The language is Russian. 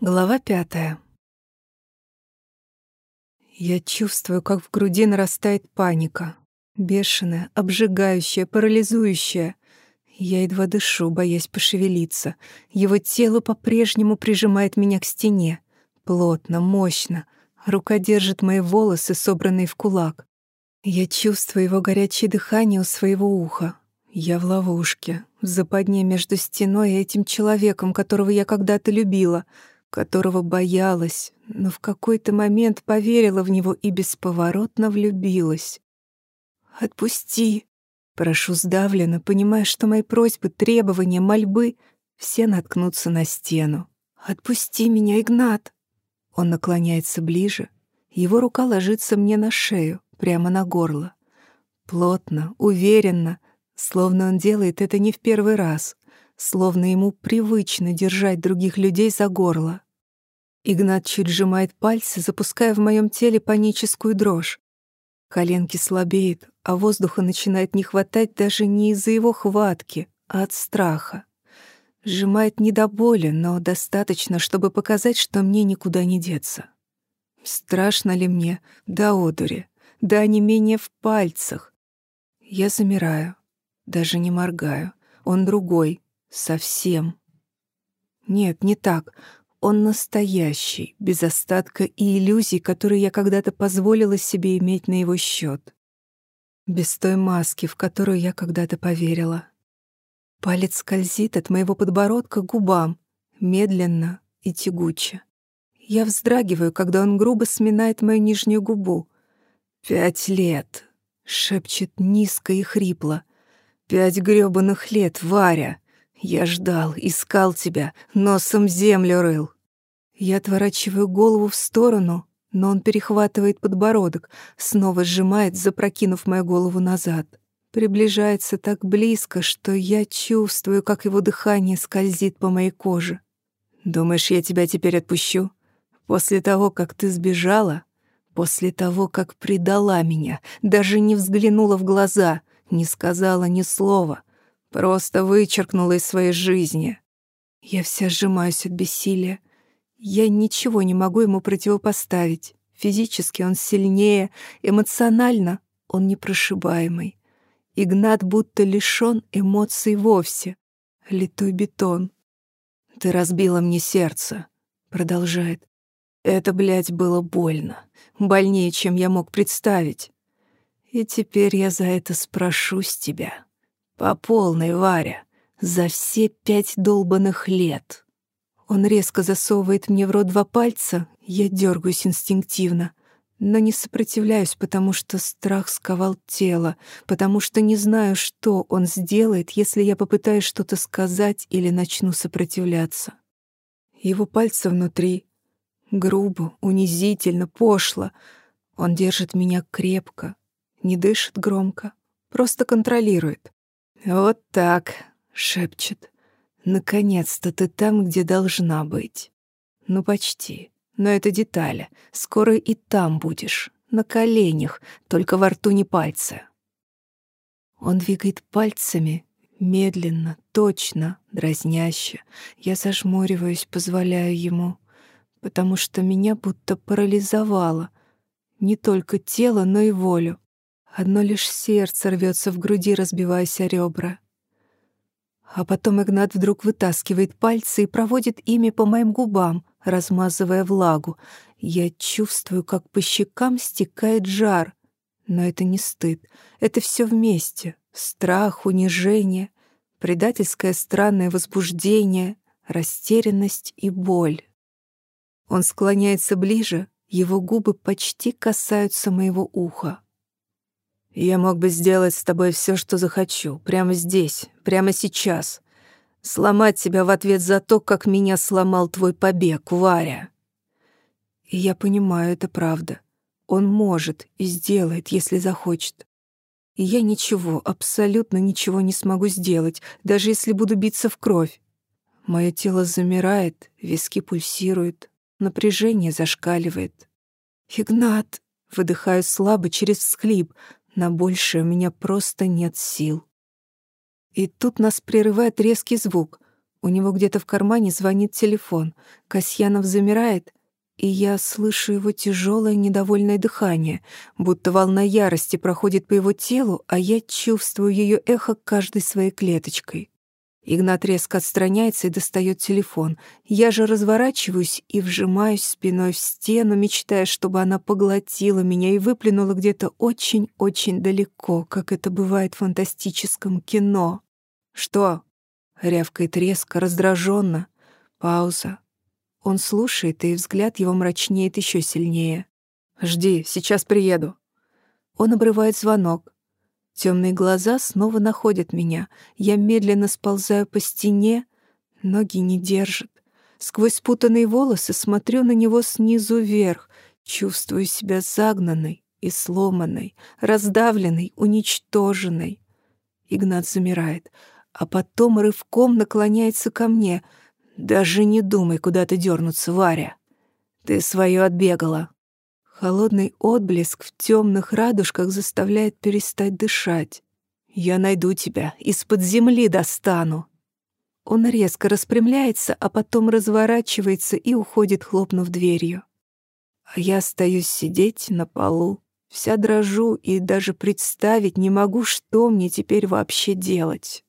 Глава пятая. Я чувствую, как в груди нарастает паника. Бешеная, обжигающая, парализующая. Я едва дышу, боясь пошевелиться. Его тело по-прежнему прижимает меня к стене. Плотно, мощно. Рука держит мои волосы, собранные в кулак. Я чувствую его горячее дыхание у своего уха. Я в ловушке, в западне между стеной и этим человеком, которого я когда-то любила — которого боялась, но в какой-то момент поверила в него и бесповоротно влюбилась. «Отпусти!» Прошу сдавленно, понимая, что мои просьбы, требования, мольбы все наткнутся на стену. «Отпусти меня, Игнат!» Он наклоняется ближе. Его рука ложится мне на шею, прямо на горло. Плотно, уверенно, словно он делает это не в первый раз словно ему привычно держать других людей за горло. Игнат чуть сжимает пальцы, запуская в моем теле паническую дрожь. Коленки слабеют, а воздуха начинает не хватать даже не из-за его хватки, а от страха. Сжимает не до боли, но достаточно, чтобы показать, что мне никуда не деться. Страшно ли мне? Да одури. Да не менее в пальцах. Я замираю, даже не моргаю. Он другой, Совсем. Нет, не так. Он настоящий, без остатка и иллюзий, которые я когда-то позволила себе иметь на его счет. Без той маски, в которую я когда-то поверила. Палец скользит от моего подбородка к губам, медленно и тягуче. Я вздрагиваю, когда он грубо сминает мою нижнюю губу. «Пять лет», — шепчет низко и хрипло. «Пять грёбаных лет, Варя. Я ждал, искал тебя, носом землю рыл. Я отворачиваю голову в сторону, но он перехватывает подбородок, снова сжимает, запрокинув мою голову назад. Приближается так близко, что я чувствую, как его дыхание скользит по моей коже. «Думаешь, я тебя теперь отпущу? После того, как ты сбежала? После того, как предала меня, даже не взглянула в глаза, не сказала ни слова?» Просто вычеркнула из своей жизни. Я вся сжимаюсь от бессилия. Я ничего не могу ему противопоставить. Физически он сильнее, эмоционально он непрошибаемый. Игнат будто лишён эмоций вовсе. Литой бетон. «Ты разбила мне сердце», — продолжает. «Это, блядь, было больно. Больнее, чем я мог представить. И теперь я за это спрошу с тебя». По полной, Варя, за все пять долбанных лет. Он резко засовывает мне в рот два пальца, я дергаюсь инстинктивно, но не сопротивляюсь, потому что страх сковал тело, потому что не знаю, что он сделает, если я попытаюсь что-то сказать или начну сопротивляться. Его пальцы внутри, грубо, унизительно, пошло. Он держит меня крепко, не дышит громко, просто контролирует. «Вот так», — шепчет. «Наконец-то ты там, где должна быть». «Ну, почти. Но это детали. Скоро и там будешь. На коленях, только во рту не пальцы». Он двигает пальцами, медленно, точно, дразняще. Я зажмуриваюсь, позволяю ему, потому что меня будто парализовало. Не только тело, но и волю. Одно лишь сердце рвется в груди, разбиваясь о ребра. А потом Игнат вдруг вытаскивает пальцы и проводит ими по моим губам, размазывая влагу. Я чувствую, как по щекам стекает жар. Но это не стыд. Это все вместе. Страх, унижение, предательское странное возбуждение, растерянность и боль. Он склоняется ближе, его губы почти касаются моего уха. Я мог бы сделать с тобой все, что захочу, прямо здесь, прямо сейчас. Сломать тебя в ответ за то, как меня сломал твой побег, Варя. И я понимаю, это правда. Он может и сделает, если захочет. И я ничего, абсолютно ничего не смогу сделать, даже если буду биться в кровь. Мое тело замирает, виски пульсируют, напряжение зашкаливает. «Игнат!» — выдыхаю слабо через всхлип, на большее у меня просто нет сил. И тут нас прерывает резкий звук. У него где-то в кармане звонит телефон. Касьянов замирает, и я слышу его тяжелое недовольное дыхание, будто волна ярости проходит по его телу, а я чувствую ее эхо каждой своей клеточкой. Игнат резко отстраняется и достает телефон. Я же разворачиваюсь и вжимаюсь спиной в стену, мечтая, чтобы она поглотила меня и выплюнула где-то очень-очень далеко, как это бывает в фантастическом кино. «Что?» — рявкает резко, раздраженно. Пауза. Он слушает, и взгляд его мрачнеет еще сильнее. «Жди, сейчас приеду». Он обрывает звонок. Темные глаза снова находят меня. Я медленно сползаю по стене, ноги не держат. Сквозь спутанные волосы смотрю на него снизу вверх, чувствую себя загнанной и сломанной, раздавленной, уничтоженной. Игнат замирает, а потом рывком наклоняется ко мне. «Даже не думай куда-то дернуться, Варя. Ты свое отбегала. Холодный отблеск в темных радужках заставляет перестать дышать. «Я найду тебя, из-под земли достану!» Он резко распрямляется, а потом разворачивается и уходит, хлопнув дверью. А я остаюсь сидеть на полу, вся дрожу и даже представить не могу, что мне теперь вообще делать.